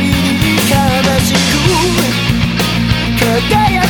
悲しく輝く